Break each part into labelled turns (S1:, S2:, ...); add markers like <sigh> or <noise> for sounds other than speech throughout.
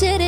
S1: to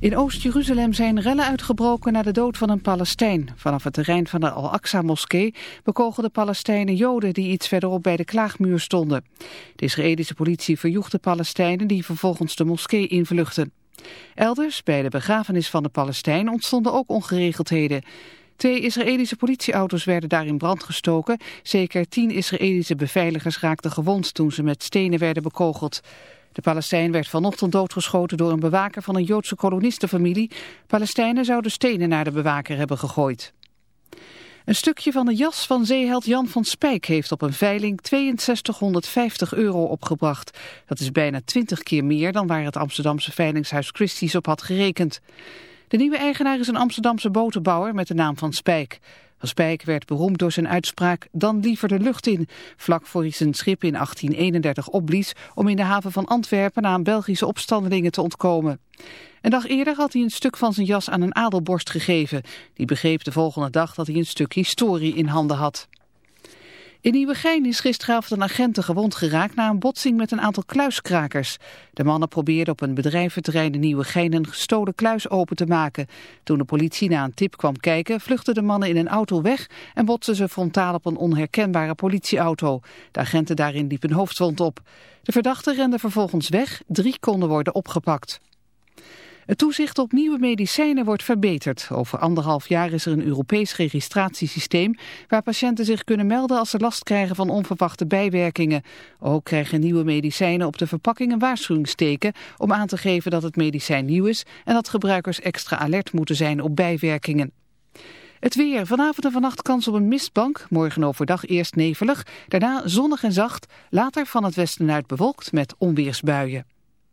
S2: In Oost-Jeruzalem zijn rellen uitgebroken na de dood van een Palestijn. Vanaf het terrein van de Al-Aqsa-moskee bekogelden Palestijnen Joden die iets verderop bij de klaagmuur stonden. De Israëlische politie verjoeg de Palestijnen die vervolgens de moskee invluchten. Elders, bij de begrafenis van de Palestijn, ontstonden ook ongeregeldheden. Twee Israëlische politieauto's werden daar in brand gestoken. Zeker tien Israëlische beveiligers raakten gewond toen ze met stenen werden bekogeld. De Palestijn werd vanochtend doodgeschoten door een bewaker van een Joodse kolonistenfamilie. Palestijnen zouden stenen naar de bewaker hebben gegooid. Een stukje van de jas van zeeheld Jan van Spijk heeft op een veiling 6250 euro opgebracht. Dat is bijna 20 keer meer dan waar het Amsterdamse veilingshuis Christie's op had gerekend. De nieuwe eigenaar is een Amsterdamse botenbouwer met de naam Van Spijk. Spijk werd beroemd door zijn uitspraak dan liever de lucht in, vlak voor hij zijn schip in 1831 opblies om in de haven van Antwerpen aan Belgische opstandelingen te ontkomen. Een dag eerder had hij een stuk van zijn jas aan een adelborst gegeven. Die begreep de volgende dag dat hij een stuk historie in handen had. In Nieuwegein is gisteravond een agenten gewond geraakt na een botsing met een aantal kluiskrakers. De mannen probeerden op een bedrijventerrein in Nieuwegein een gestolen kluis open te maken. Toen de politie na een tip kwam kijken, vluchtten de mannen in een auto weg en botsten ze frontaal op een onherkenbare politieauto. De agenten daarin liepen hoofdwond op. De verdachten renden vervolgens weg, drie konden worden opgepakt. Het toezicht op nieuwe medicijnen wordt verbeterd. Over anderhalf jaar is er een Europees registratiesysteem waar patiënten zich kunnen melden als ze last krijgen van onverwachte bijwerkingen. Ook krijgen nieuwe medicijnen op de verpakking een waarschuwingsteken om aan te geven dat het medicijn nieuw is en dat gebruikers extra alert moeten zijn op bijwerkingen. Het weer. Vanavond en vannacht kans op een mistbank. Morgen overdag eerst nevelig, daarna zonnig en zacht. Later van het westen uit bewolkt met onweersbuien.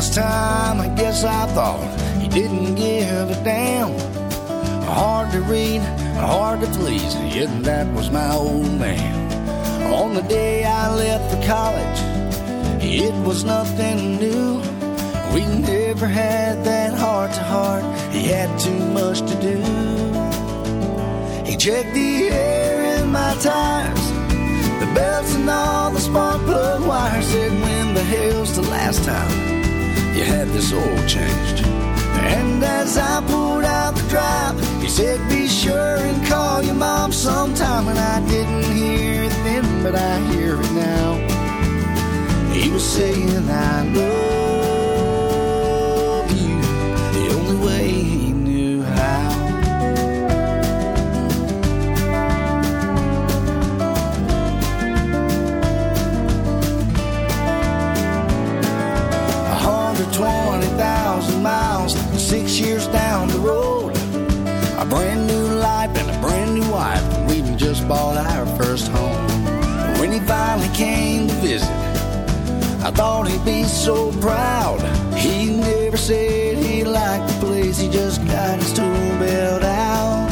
S3: Longest time, I guess I thought he didn't give a damn. Hard to read, hard to please, yet that was my old man. On the day I left for college, it was nothing new. We never had that heart to heart, he had too much to do. He checked the air in my tires, the belts and all the spark plug wires. Said when the hell's the last time you had this oil changed? And as I pulled out the drive, he said, Be sure and call your mom sometime. And I didn't hear it then, but I hear it now. He was saying, I love our first home. When he finally came to visit, I thought he'd be so proud. He never said he liked the place, he just got his tool belt out.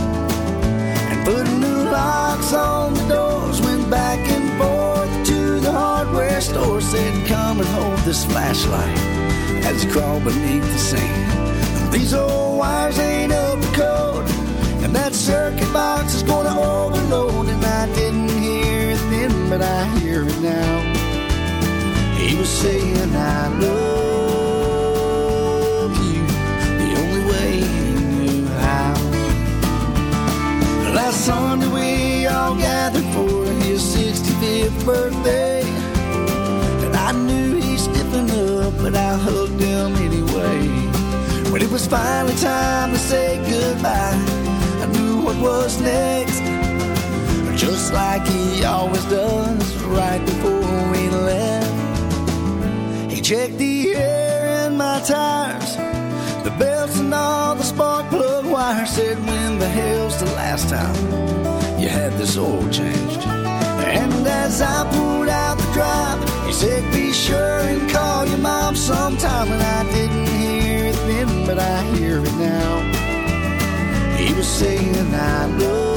S3: And put a new locks on the doors, went back and forth to the hardware store. Said, Come and hold this flashlight as he crawled beneath the sand. These old wires ain't up to code, and that circuit box is gonna overload. I didn't hear it then, but I hear it now. He was saying, I love you the only way he knew how. Last Sunday we all gathered for his 65th birthday. And I knew he's stiffened up, but I hugged him anyway. When it was finally time to say goodbye, I knew what was next. Just like he always does right before we left. He checked the air in my tires, the belts and all the spark plug wires. Said, When the hell's the last time you had this oil changed? And as I pulled out the drive, he said, Be sure and call your mom sometime. And I didn't hear it then, but I hear it now. He was saying, I love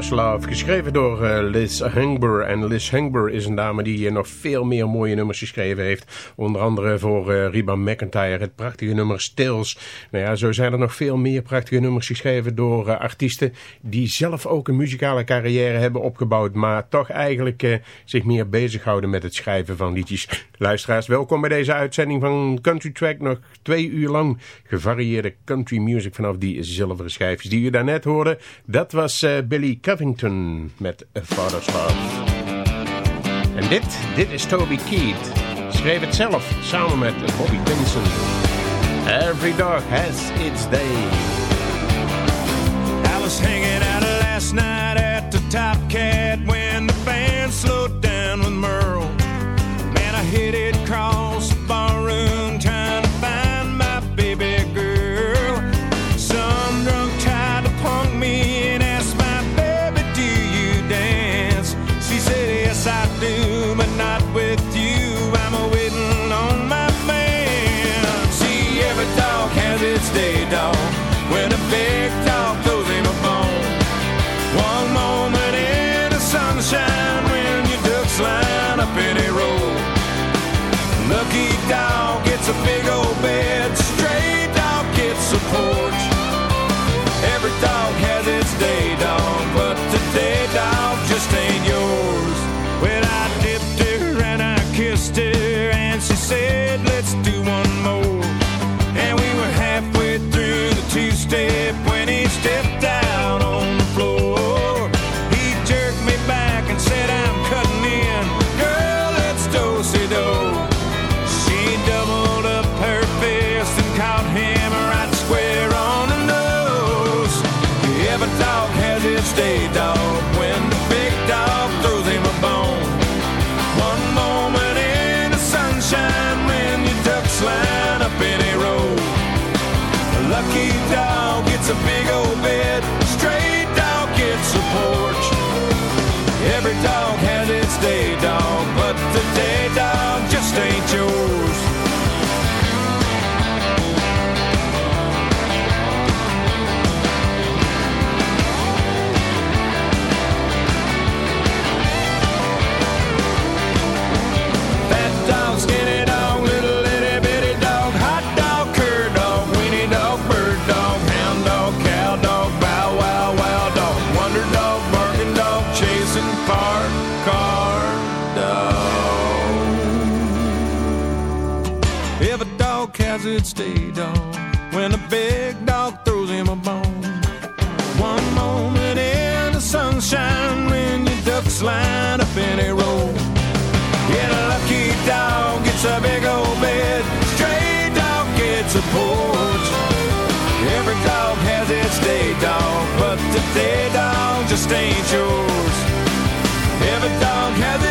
S4: Geschreven door eh, Liz Hengber. En Liz Hengber is een dame die eh, nog veel meer mooie nummers geschreven heeft. Onder andere voor Reba McIntyre, het prachtige nummer Stills. Nou ja, zo zijn er nog veel meer prachtige nummers geschreven door artiesten die zelf ook een muzikale carrière hebben opgebouwd, maar toch eigenlijk zich meer bezighouden met het schrijven van liedjes. Luisteraars, welkom bij deze uitzending van Country Track. Nog twee uur lang gevarieerde country music vanaf die zilveren schijfjes die u daarnet hoorde. Dat was Billy Covington met A Father's Love. En dit, dit is Toby Keith. Schreef het zelf samen met Bobby Pinson. Every dog has its day.
S5: I was hanging out last night at the Top Cat when the band slowed down with Merle. Man, I hit it across dog, but the day dog just ain't yours. Every dog has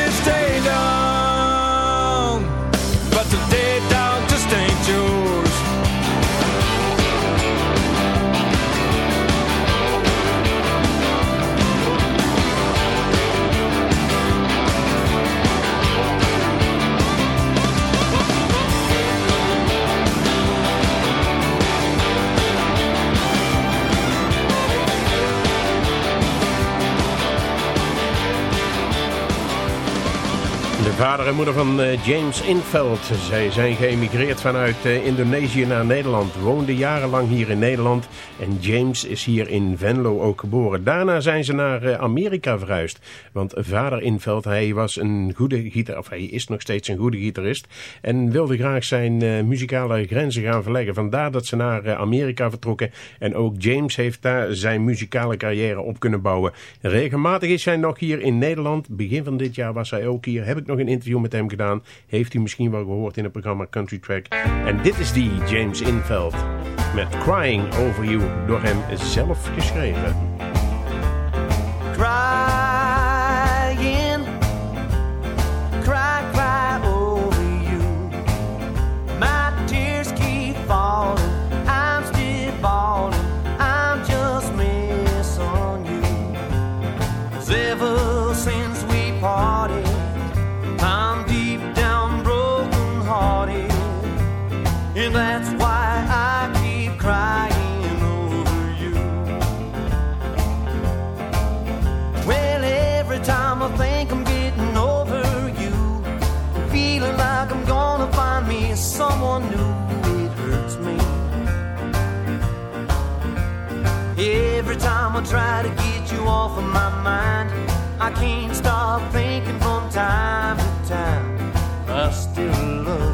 S4: vader en moeder van eh, James Inveld. Zij zijn geëmigreerd vanuit eh, Indonesië naar Nederland. Woonden jarenlang hier in Nederland. En James is hier in Venlo ook geboren. Daarna zijn ze naar eh, Amerika verhuisd. Want vader Inveld, hij was een goede gitarist. Of hij is nog steeds een goede gitarist. En wilde graag zijn muzikale grenzen gaan verleggen. Vandaar dat ze naar Amerika vertrokken. En ook James heeft daar zijn muzikale carrière op kunnen bouwen. Regelmatig is hij nog hier in Nederland. Begin van dit jaar was hij ook hier. Heb ik nog een interview met hem gedaan. Heeft u misschien wel gehoord in het programma Country Track. En dit is die James Inveld. Met Crying Over You. Door hem zelf geschreven.
S6: Someone new, it hurts me. Every time I try to get you off of my mind, I can't stop thinking from time to time. I still love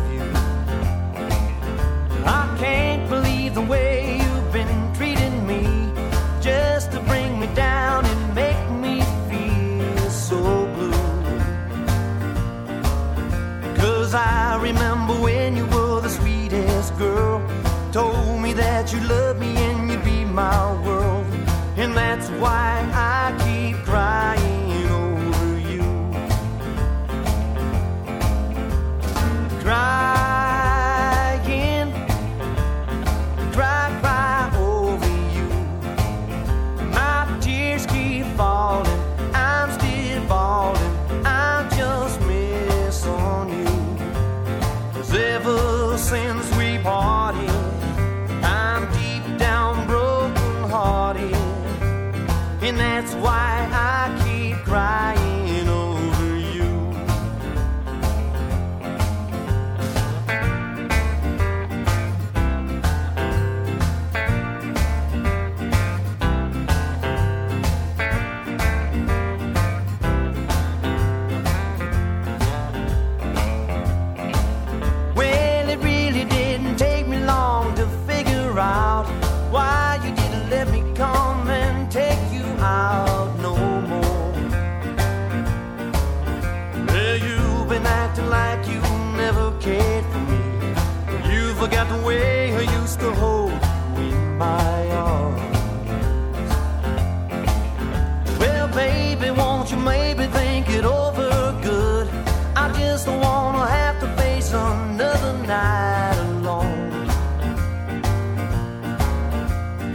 S6: maybe think it over good? I just don't wanna have to face another night alone.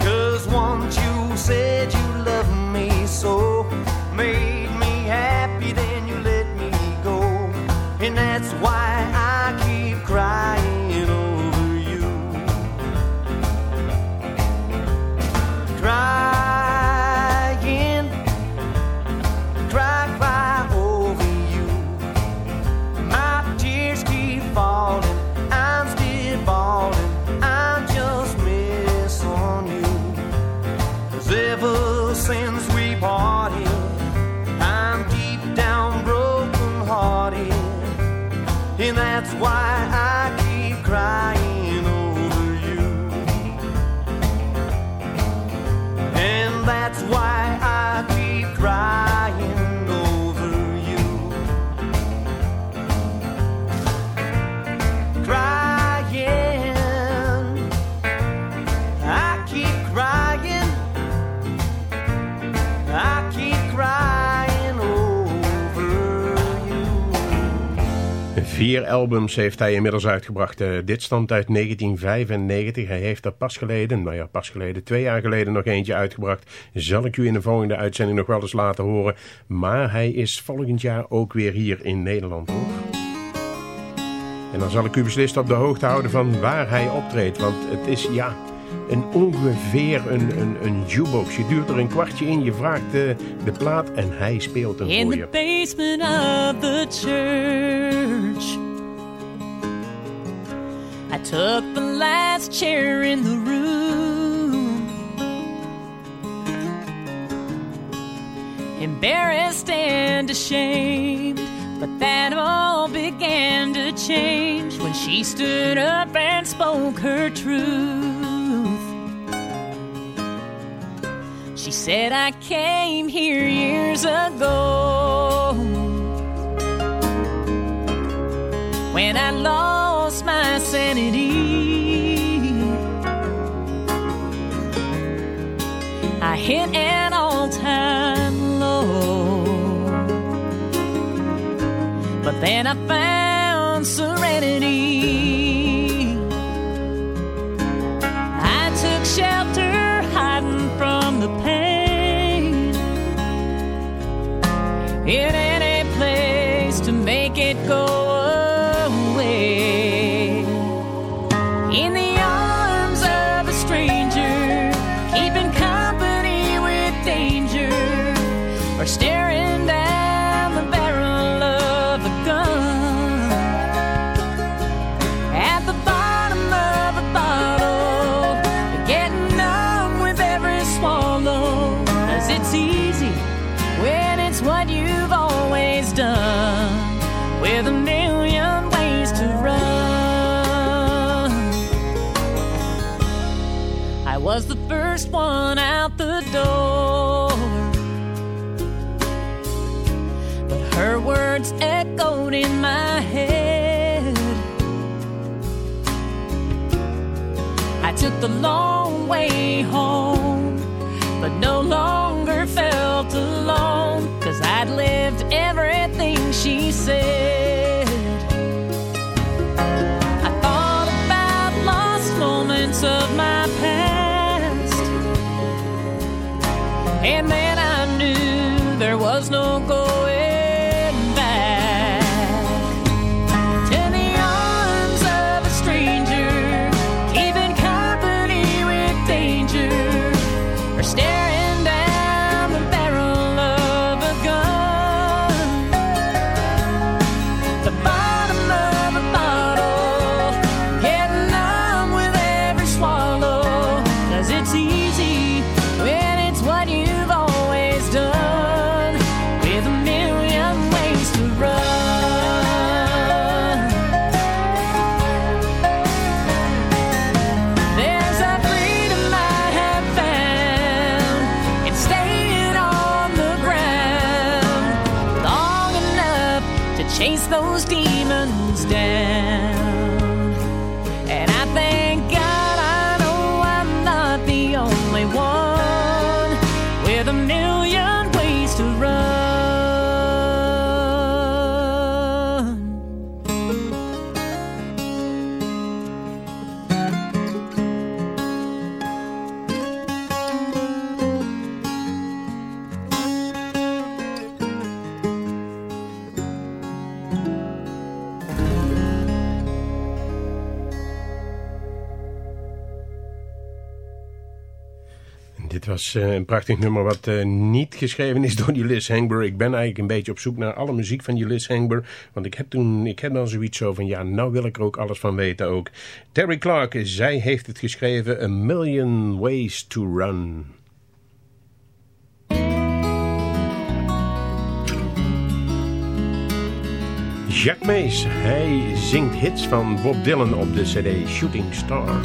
S6: Cause once you said
S4: Albums heeft hij inmiddels uitgebracht. Uh, dit stamt uit 1995. Hij heeft er pas geleden, nou ja, pas geleden, twee jaar geleden nog eentje uitgebracht. Zal ik u in de volgende uitzending nog wel eens laten horen. Maar hij is volgend jaar ook weer hier in Nederland hoor. En dan zal ik u beslist op de hoogte houden van waar hij optreedt. Want het is, ja, een ongeveer een, een, een jukebox. Je duurt er een kwartje in, je vraagt de, de plaat en hij speelt hem
S7: in. In the basement of the church I took the last chair in the room Embarrassed and ashamed But that all began to change When she stood up and spoke her truth said, I came here years ago when I lost my sanity. I hit an all time low, but then I found no longer felt alone, cause I'd lived everything she said. I thought about lost moments of my past, and then
S4: Uh, een prachtig nummer wat uh, niet geschreven is <laughs> door Liz Hengber. Ik ben eigenlijk een beetje op zoek naar alle muziek van Liz Hengber. Want ik heb toen, ik heb dan zoiets zo van, ja, nou wil ik er ook alles van weten ook. Terry Clark, zij heeft het geschreven, A Million Ways to Run. Jack Mees, hij zingt hits van Bob Dylan op de cd Shooting Star.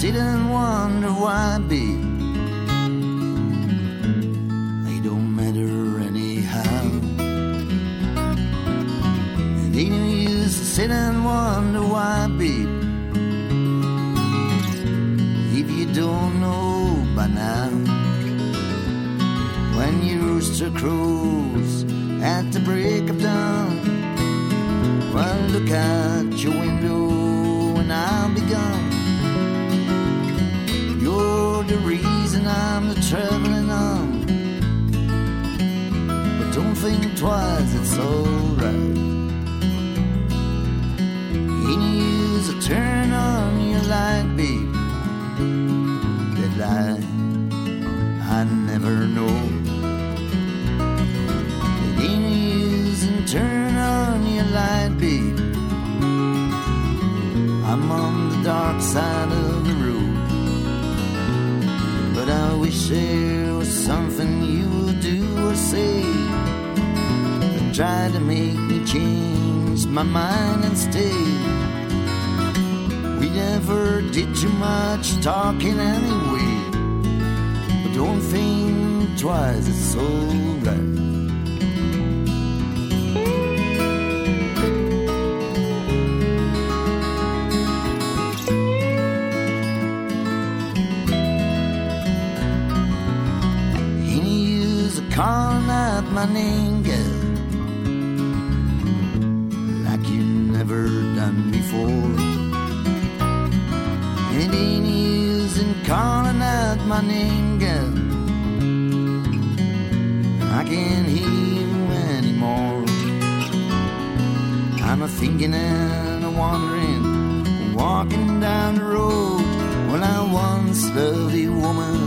S8: Sit and wonder why, babe. They don't matter anyhow. And he used to sit and wonder why, babe. If you don't know by now, when your rooster crows at the break of dawn. I look out your window and I'll be gone. You're the reason I'm traveling on. But don't think twice, it's alright. Any use a turn on your light, babe. That light I never know. Any use and turn on your light, babe. I'm on the dark side of. But I wish there was something you would do or say that try to make me change my mind and stay. We never did too much talking anyway. But don't think twice, it's alright. Calling out my name, girl, like you never done before. It ain't use in calling out my name, girl. I can't hear you anymore. I'm a thinking and a wandering, walking down the road. When I once loved a woman,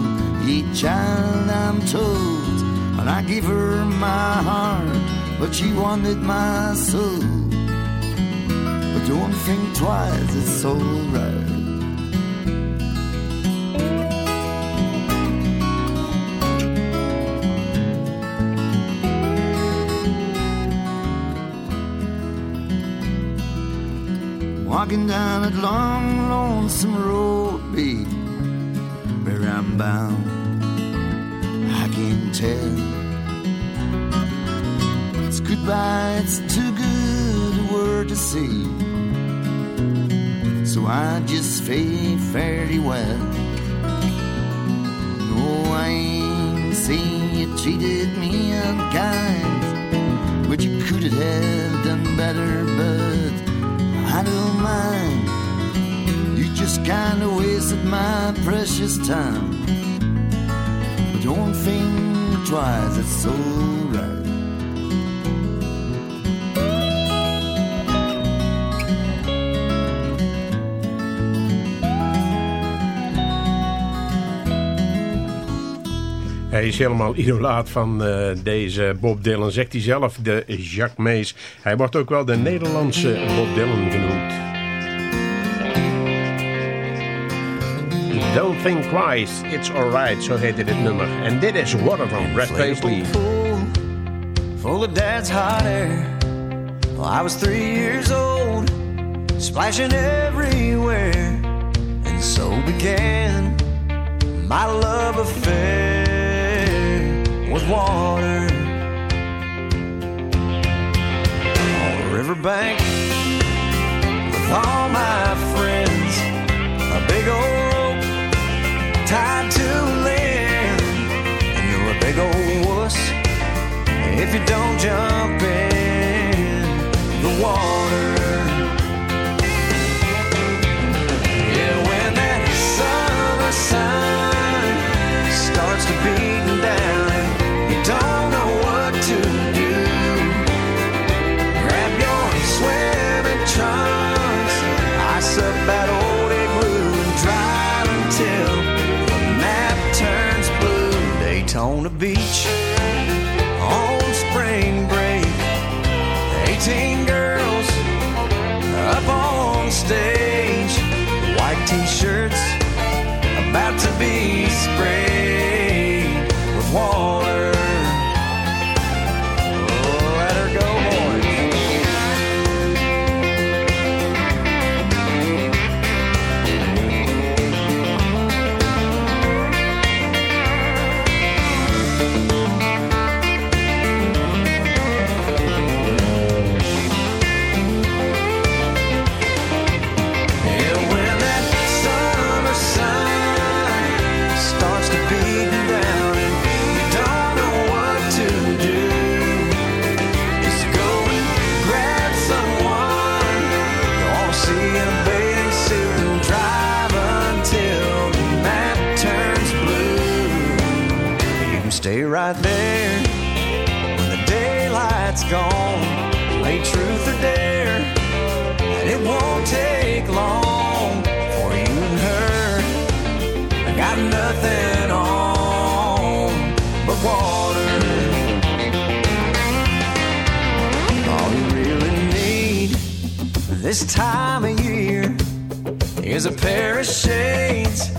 S8: a child I'm told. And I give her my heart, but she wanted my soul. But don't think twice, it's alright. Walking down that long, lonesome road, babe, where I'm bound, I can't tell. Goodbye, it's too good a word to say. So I just fade fairly well. No, I ain't saying you treated me unkind, but you could have done better, but I don't mind. You just kinda wasted my precious time. But don't think twice, it's alright.
S4: Hij is helemaal <laughs> idolaat van eh, deze Bob Dylan, zegt hij zelf, de Jacques Mees. Hij wordt ook wel de Nederlandse Bob Dylan genoemd. Don't think twice, it's alright, zo heette dit nummer. En dit is Water van Brad Paisley.
S9: full of dad's hot I was three years old, splashing everywhere, and so began my love affair with water. On the riverbank with all my friends, a big old rope tied to land, and you're a big old wuss if you don't jump in the water. Yeah, when that summer sun starts to beating blue. Daytona Beach on spring break. 18 girls up on stage, white t-shirts about to be sprayed is a pair of shades.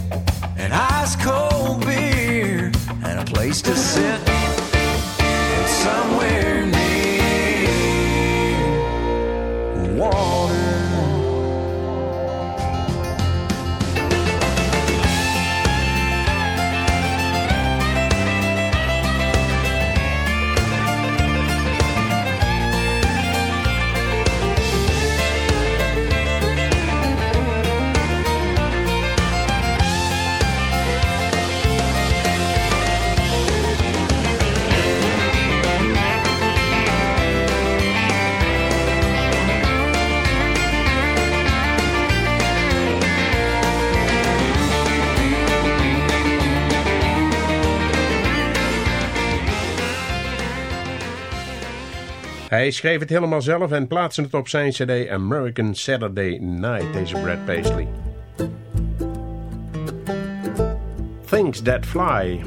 S4: Hij schreef het helemaal zelf en plaatste het op zijn cd American Saturday Night, deze Brad Paisley. Things That Fly,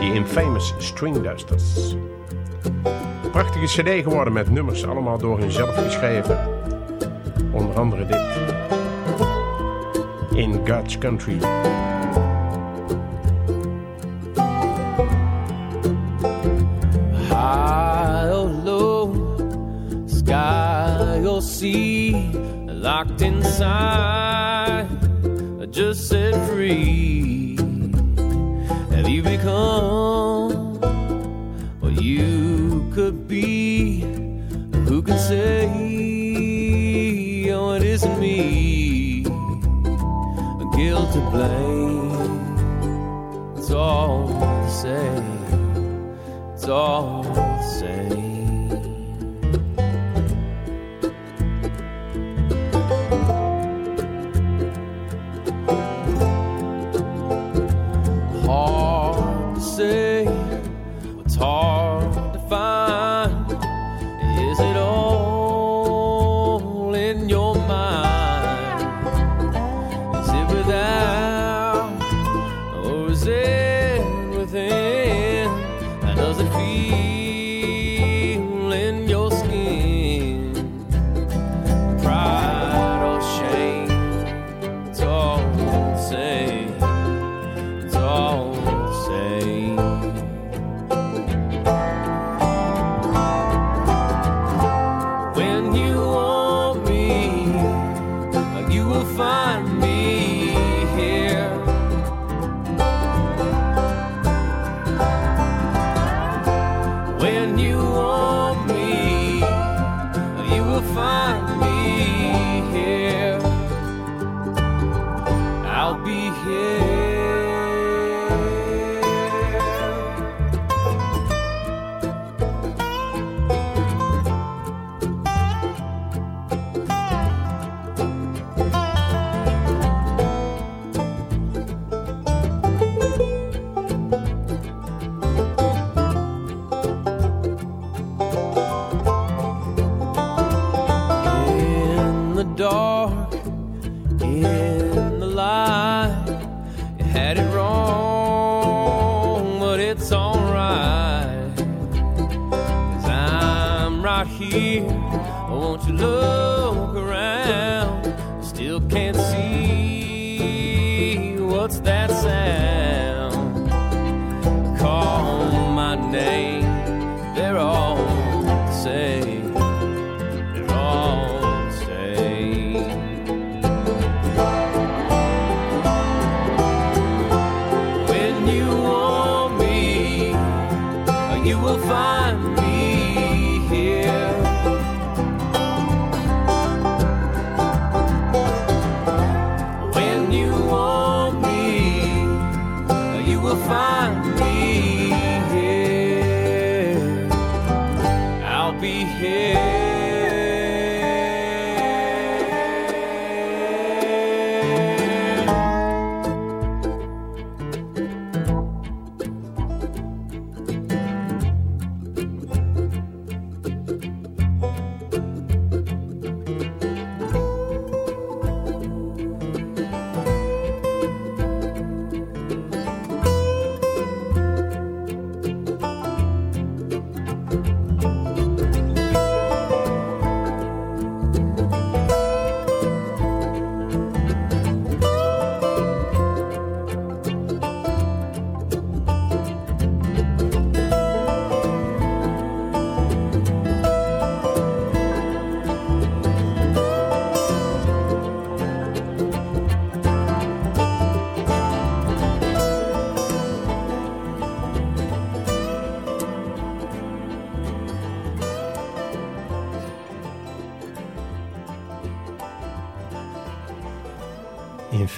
S4: die infamous String Dusters. Prachtige cd geworden met nummers, allemaal door hunzelf geschreven. Onder andere dit. In God's Country.
S6: locked inside, just set free. Have you become what you could be? Who can say, oh, it isn't me? Guilt to blame, it's all the same, it's all.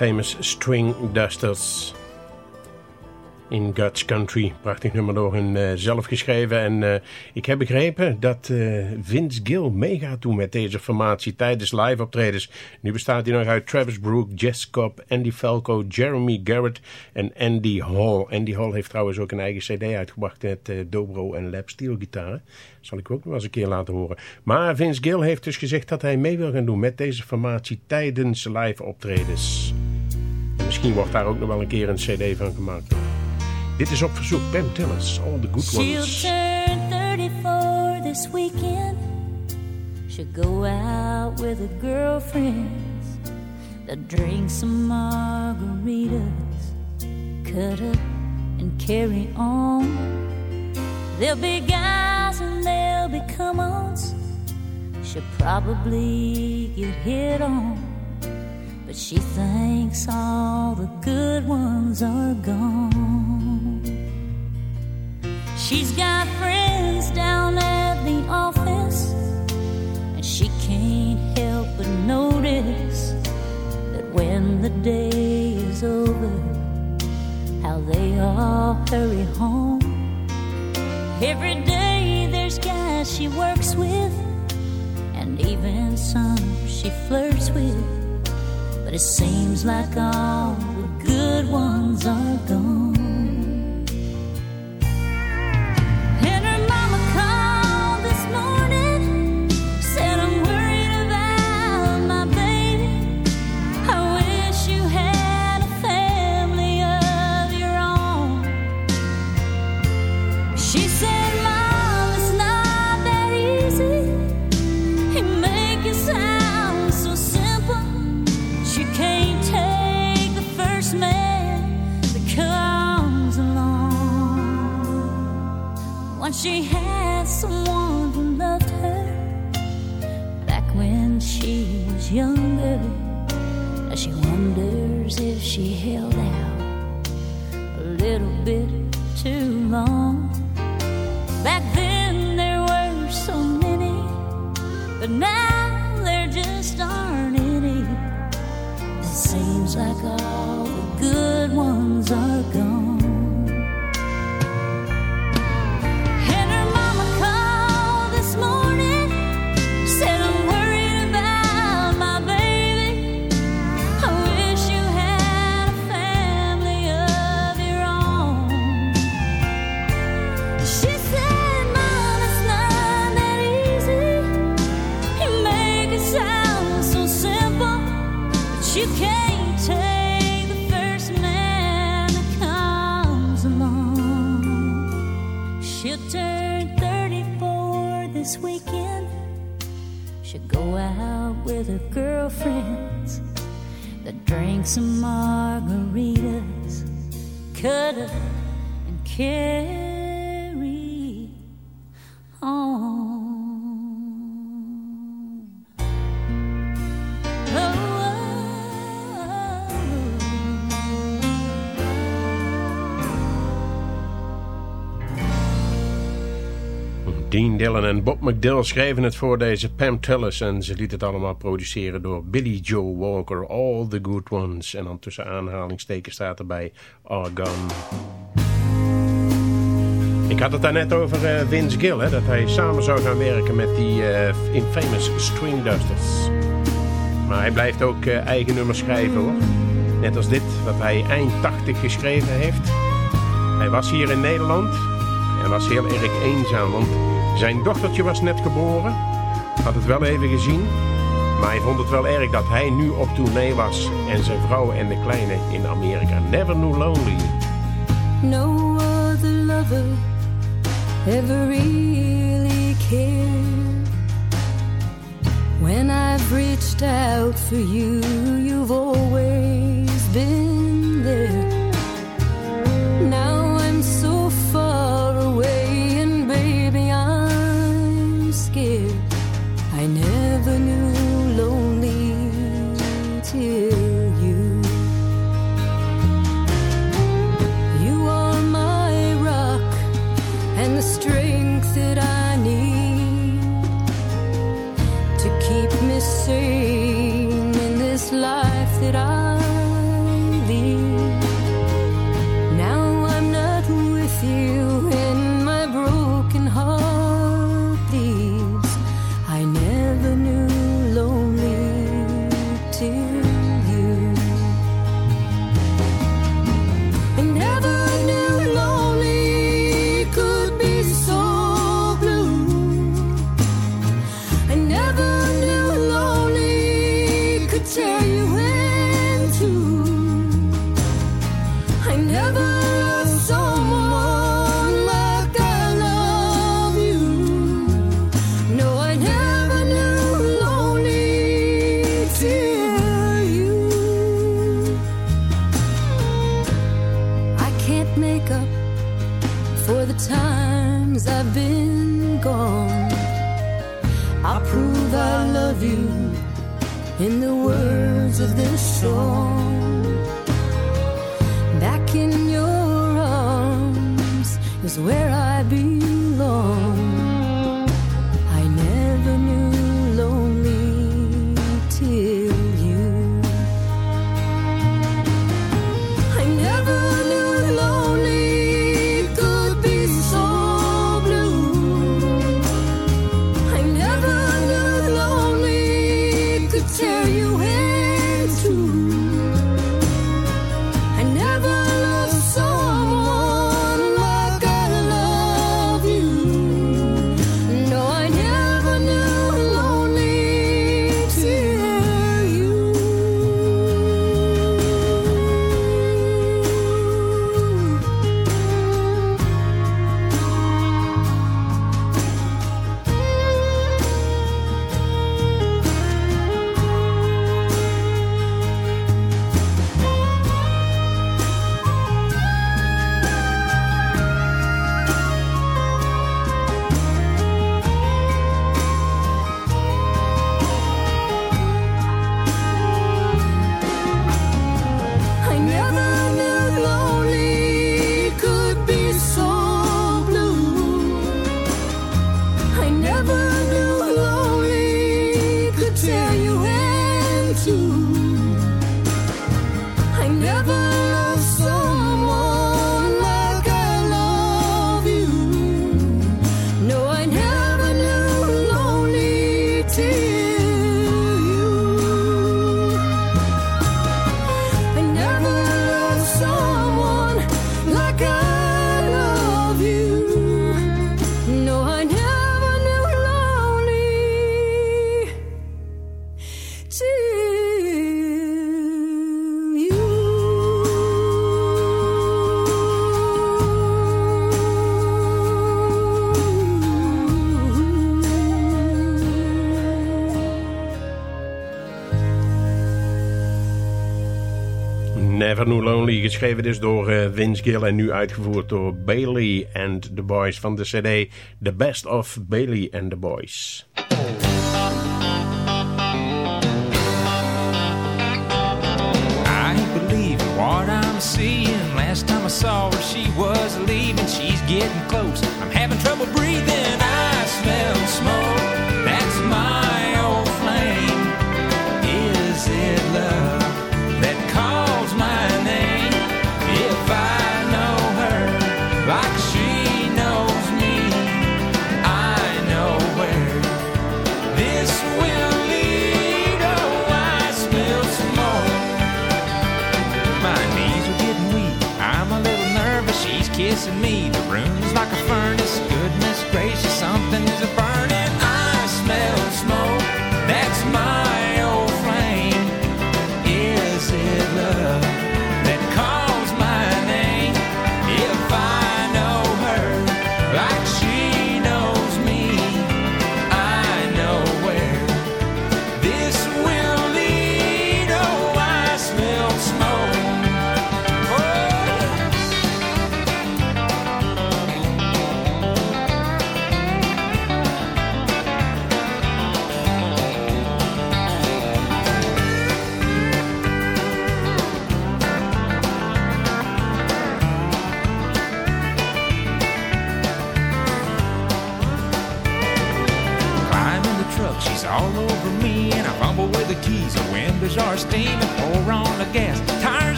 S4: Infamous Stringdusters. In God's Country. Prachtig nummer door hun uh, zelf geschreven. En uh, ik heb begrepen dat uh, Vince Gill meegaat doen met deze formatie tijdens live optredens. Nu bestaat hij nog uit Travis Brook, Jess Cobb, Andy Falco, Jeremy Garrett en Andy Hall. Andy Hall heeft trouwens ook een eigen cd uitgebracht met dobro en lap steel gitaren. Zal ik ook nog eens een keer laten horen. Maar Vince Gill heeft dus gezegd dat hij mee wil gaan doen met deze formatie tijdens live optredens. En misschien wordt daar ook nog wel een keer een cd van gemaakt. Dit is op verzoek Pam Tillis, All the Good ones.
S10: She'll
S4: Ones.
S10: turn 34 this weekend. She'll go out with her girlfriends. They'll drink some margaritas, cut up and carry on. There'll be guys and there'll be come-ons. She'll probably get hit on. But she thinks all the good ones are gone. She's got friends down at the office, and she can't help but notice that when the day is over, how they all hurry home. Every day there's guys she works with, and even some she flirts with. But it seems like all the good ones are gone. She had someone who loved her back when she was younger. Now she wonders if she held out with her girlfriends. They'll drink some margaritas, cut up and carry
S4: Dean Dillon en Bob McDill schreven het voor deze Pam Tillis en ze liet het allemaal produceren door Billy Joe Walker, All the Good Ones. En dan tussen aanhalingstekens staat erbij Argon. Ik had het daarnet over eh, Vince Gill, hè, dat hij samen zou gaan werken met die eh, infamous String Dusters. Maar hij blijft ook eh, eigen nummers schrijven hoor. Net als dit, wat hij eind 80 geschreven heeft. Hij was hier in Nederland en was heel erg eenzaam, want zijn dochtertje was net geboren. Had het wel even gezien, maar hij vond het wel erg dat hij nu op tournee was en zijn vrouw en de kleine in Amerika. Never knew lonely.
S10: No other lover ever really cared. When I've reached out for you, you've always No Lonely,
S4: geschreven is door eh, Vince Gill en nu uitgevoerd door Bailey and the Boys van de CD The Best of Bailey and the Boys.
S5: I believe what I'm seeing. Last time I saw her, she was leaving. She's getting close. I'm having trouble breathing. I smell smoke.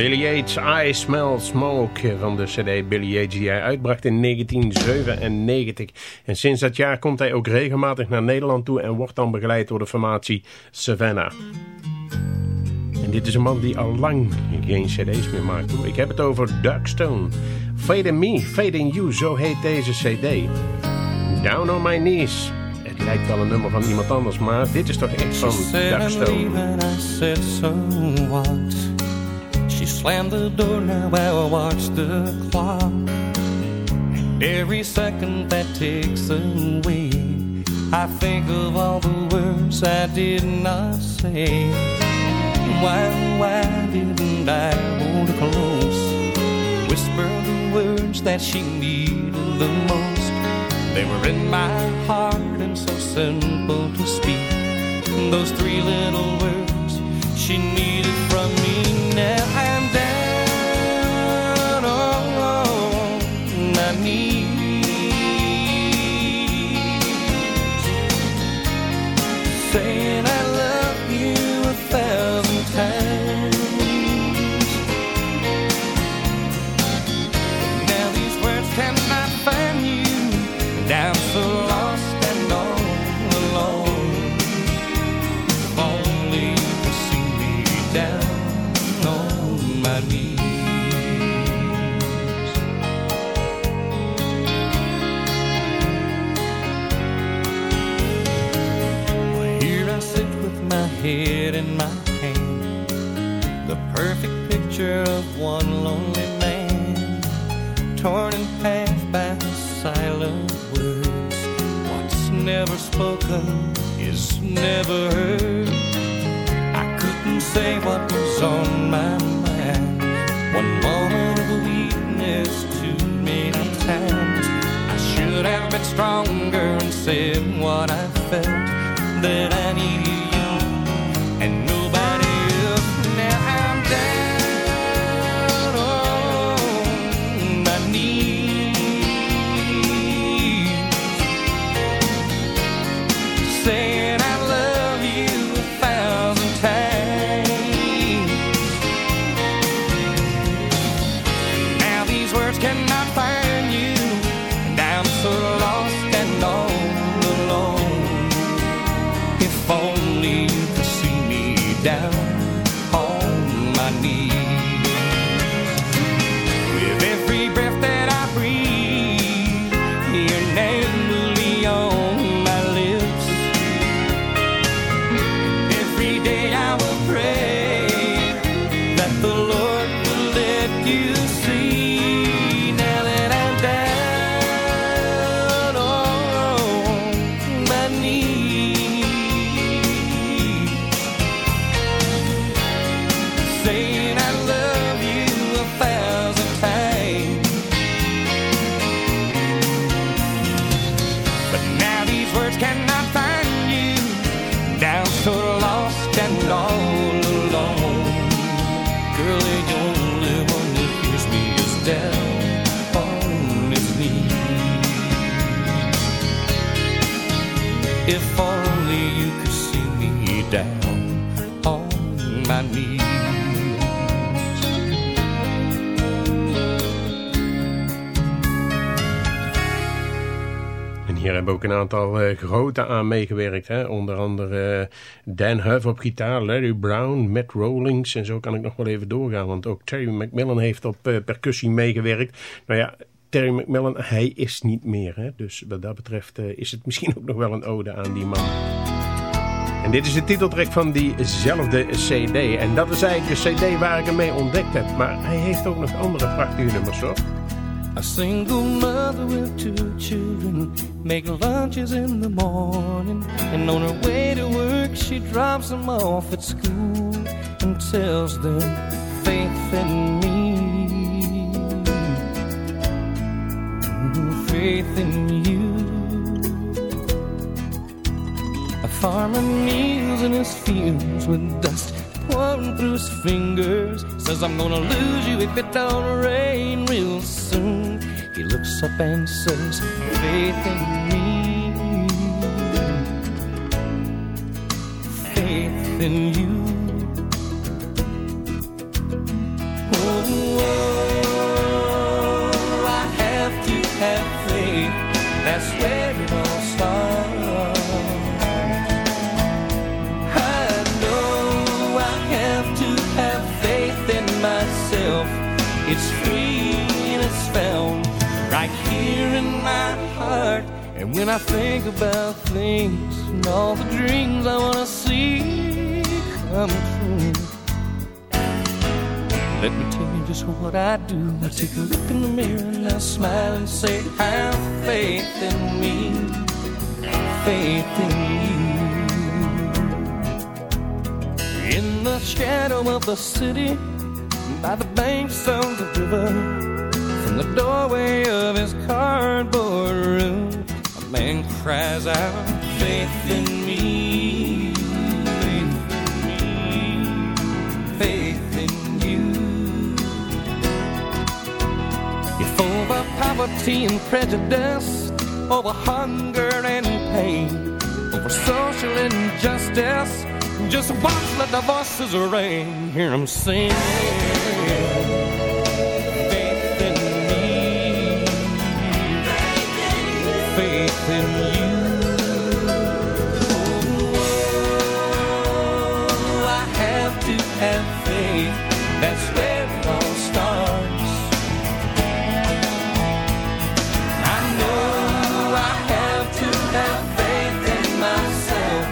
S4: Billy Yates, I Smell Smoke van de cd Billy Yates die hij uitbracht in 1997. En sinds dat jaar komt hij ook regelmatig naar Nederland toe en wordt dan begeleid door de formatie Savannah. En dit is een man die al lang geen cd's meer maakt. Ik heb het over Doug Stone. Fade in Me, Fade in You, zo heet deze cd. Down on My Knees. Het lijkt wel een nummer van iemand anders, maar dit is toch echt van Doug
S11: She slammed the door, now I watch the clock. And every second that takes away, I think of all the words I did not say. Why, why didn't I hold her close? Whisper the words that she needed the most. They were in my heart and so simple to speak. Those three little words she needed from me. The perfect picture of one lonely man, torn in half by silent words. What's never spoken is never heard. I couldn't say what was on my mind. One moment of weakness too many times. I should have been stronger and said what I felt. That I needed If only you could see me down on my knees.
S4: Hier hebben ook een aantal eh, grote aan meegewerkt. Hè? Onder andere eh, Dan Huff op gitaar, Larry Brown, Matt Rollings. En zo kan ik nog wel even doorgaan. Want ook Terry McMillan heeft op eh, percussie meegewerkt. Nou ja, Terry McMillan, hij is niet meer. Hè? Dus wat dat betreft eh, is het misschien <laughs> ook nog wel een ode aan die man. En dit is de titeltrack van diezelfde cd. En dat is eigenlijk de cd waar ik hem mee ontdekt heb. Maar hij heeft ook nog andere prachtige nummers hoor.
S11: A single mother with two children make lunches in the morning, and on her way to work she drops them off at school and tells them faith in me, faith in you. A farmer kneels in his fields with dust pouring through his fingers. Says, I'm gonna lose you if it don't rain real soon. He looks up and says, Faith in me, faith in you. myself. When I think about things and all the dreams I wanna see come true. Let me tell you just what I do. I take a look in the mirror and I smile and say, Have faith in me, faith in you. In the shadow of the city, by the banks of the river, from the doorway of his cardboard room, man cries out, Faith in me, faith in you. Over poverty and prejudice, over hunger and pain, over social injustice, just watch let the voices ring. Hear them sing. I know I have to fake this myself.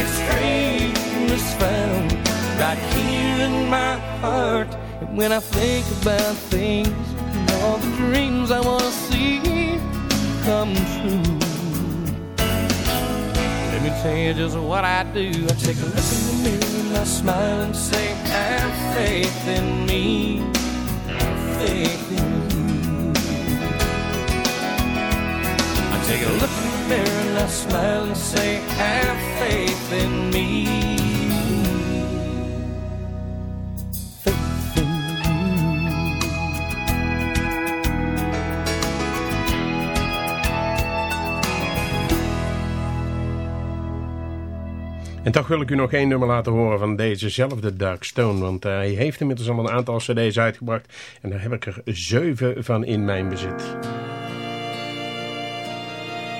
S11: It's screaming this sound that keen in my heart. And when i think about things and all the dreams I want come true. Let me tell you just what I do. I take a look in the mirror and I smile and say, Have faith in me, faith in you. I take a look in the mirror and I smile and say, Have faith in me.
S4: En toch wil ik u nog één nummer laten horen van dezezelfde Dark Stone. Want hij heeft inmiddels al een aantal cd's uitgebracht. En daar heb ik er zeven van in mijn bezit.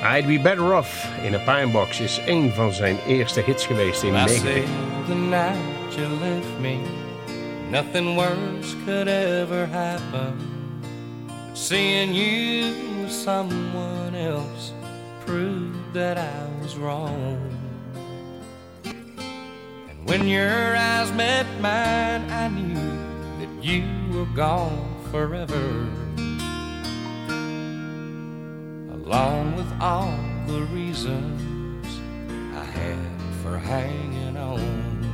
S4: I'd Be Better Off in a Pine Box is een van zijn eerste hits geweest in
S11: I
S4: 19...
S11: say the night you left me, nothing worse could ever happen. Seeing you with someone else proved that I was wrong. When your eyes met mine, I knew that you were gone forever. Along with all the reasons I had for hanging on.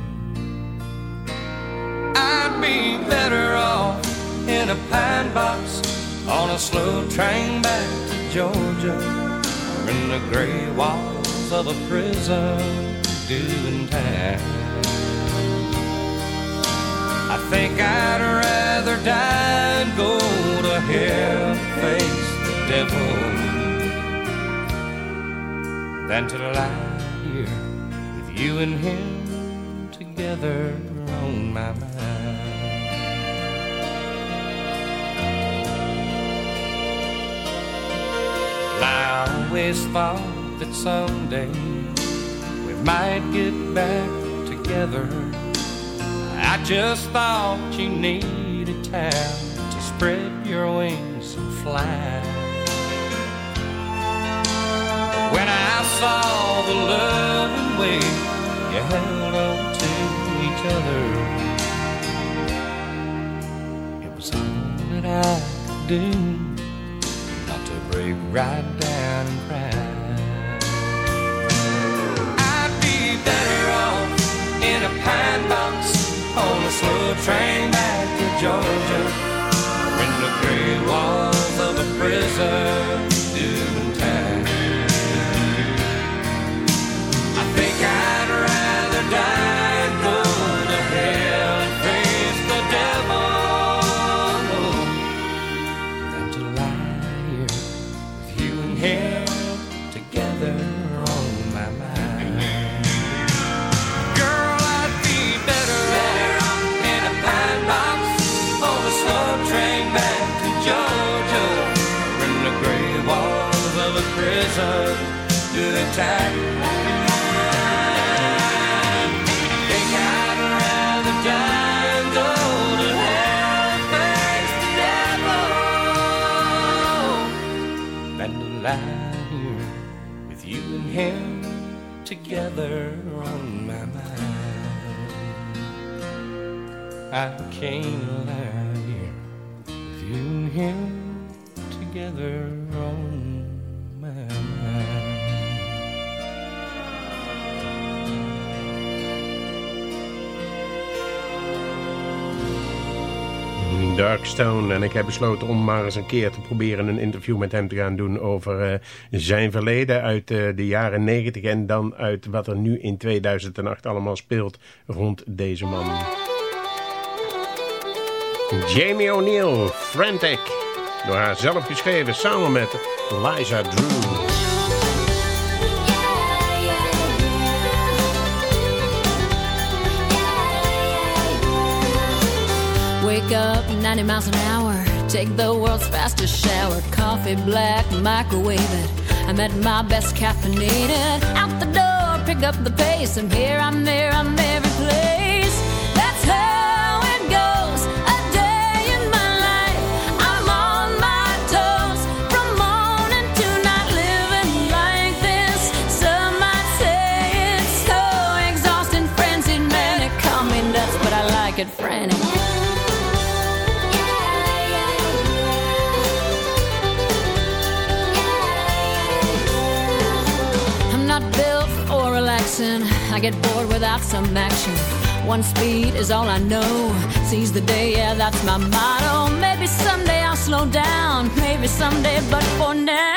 S11: I'd be better off in a pine box on a slow train back to Georgia or in the gray walls of a prison doing time. I think I'd rather die and go to hell face the devil than to lie here with you and him together on my mind. I always thought that someday we might get back together. I just thought you needed time to spread your wings and fly. When I saw the loving way you held on to each other, it was all that I could do not to break right down and cry. A him together.
S4: Darkstone. En ik heb besloten om maar eens een keer te proberen een interview met hem te gaan doen over eh, zijn verleden uit eh, de jaren 90 en dan uit wat er nu in 2008 allemaal speelt rond deze man. Jamie O'Neill, Frantic. Door haar zelf geschreven samen met Liza Drew.
S7: Wake up 90 miles an hour. Take the world's fastest shower. Coffee black, microwave it. I'm at my best caffeinated. Out the door, pick up the pace. I'm here, I'm there, I'm every place. I get bored without some action. One speed is all I know. Seize the day, yeah, that's my motto. Maybe someday I'll slow down. Maybe someday, but for now,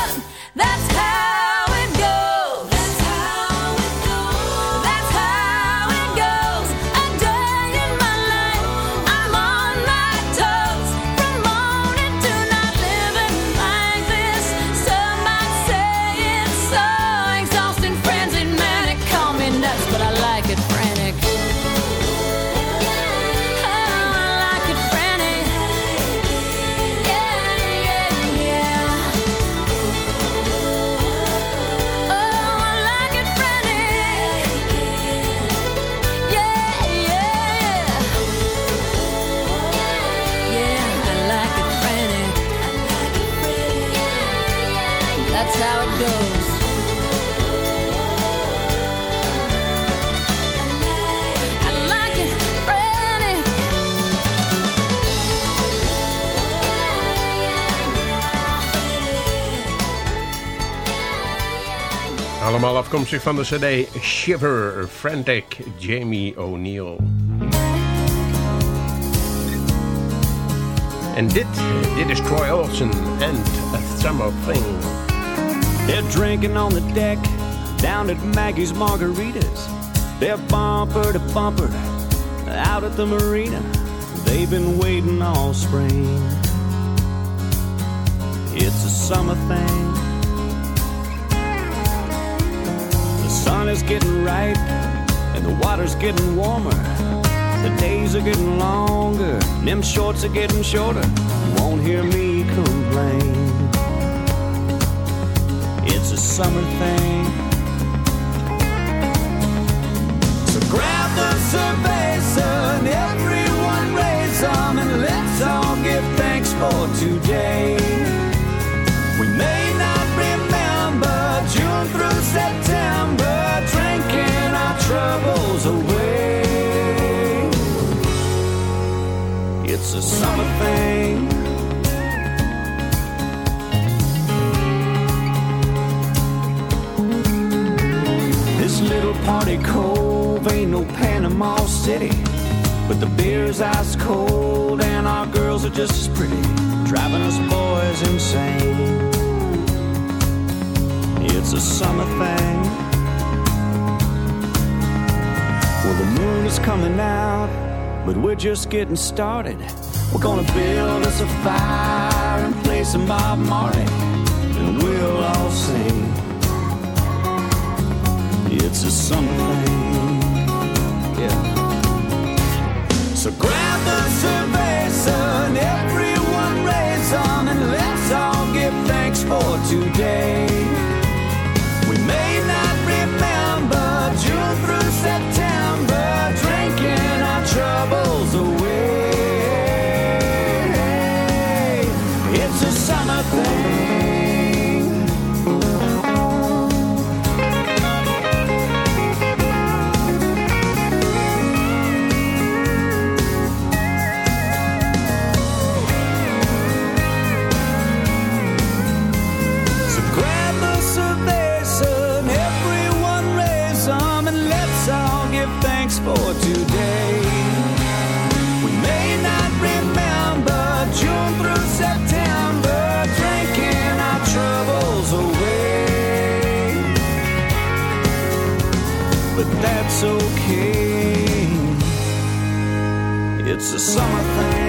S4: Afkomstig van de cd Shiver, Frantic, Jamie O'Neal. En dit, dit is Troy Olsen and A Summer Thing.
S6: They're drinking on the deck down at Maggie's Margaritas. They're bumper to bumper out at the marina. They've been waiting all spring. It's a summer thing. Sun is getting ripe and the water's getting warmer. The days are getting longer, and them shorts are getting shorter. You won't hear me complain. It's a summer thing. So grab the cerveza and everyone raise them and let's all give thanks for today. We may not remember June through September, troubles away. It's a summer thing. This little party cove ain't no Panama City. But the beer's ice cold and our girls are just as pretty, driving us boys insane. It's a summer thing. Well, the moon is coming out, but we're just getting started. We're gonna build us a fire and play some Bob Marley. and we'll all sing. It's a summer thing. Yeah. So grab the cerveza and everyone raise on and let's all give thanks for today. We may not remember June through September, a summer thing.